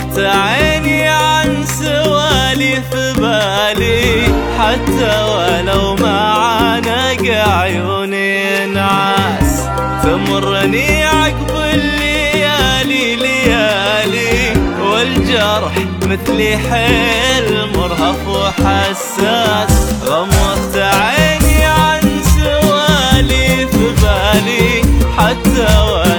غمضت عيني عن سواليف بالي. حتى ولو ما عانق عيوني نعاس تمرني عقب الليالي ليالي. والجرح مثلي حيل مرهف وحساس. غمضت عيني عن سواليف بالي. حتى ولو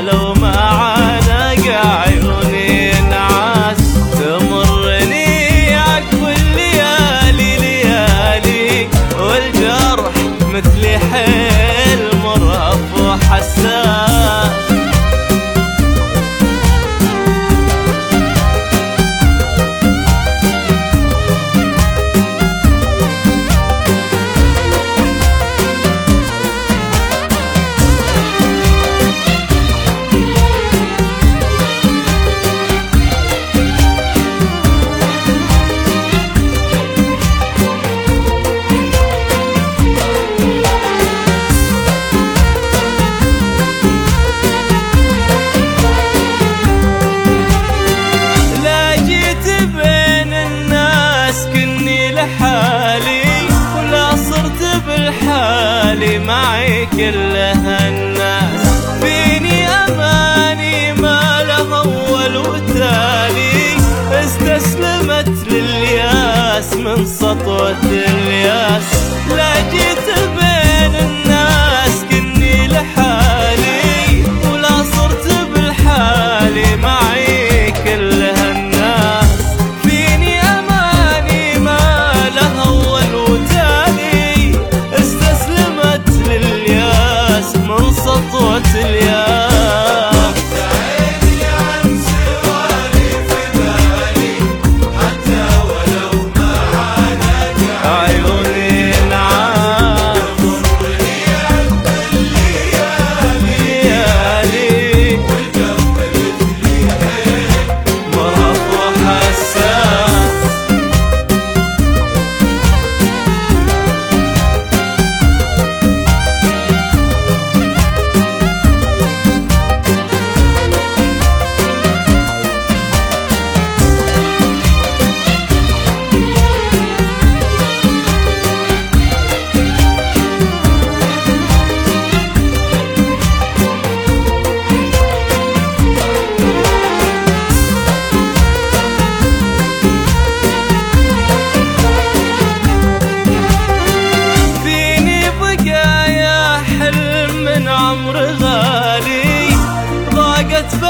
كلها الناس فيني أماني ما لها اول وتالي استسلمت للياس من سطوة الياس. لا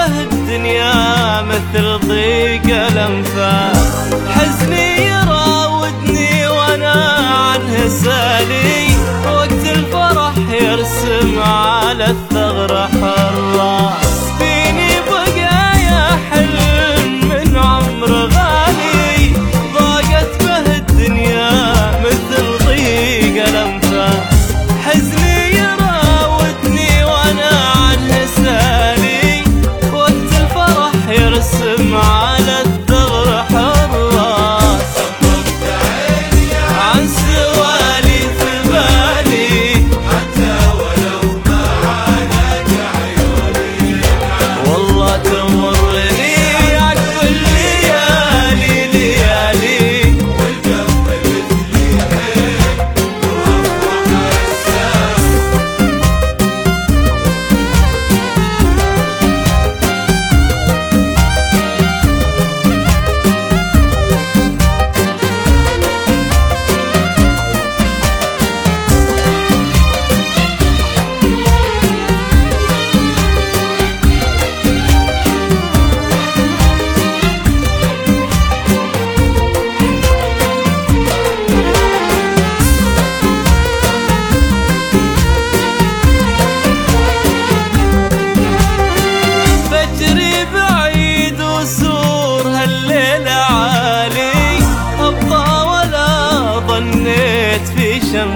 الدنيا مثل ضيق الأنفاس. حزني يراودني وأنا عنه سالي وقت الفرح يرسم على الثغر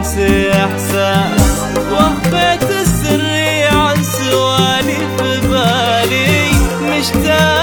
في شمس احساس السري عن سواليف بالي. مشتاق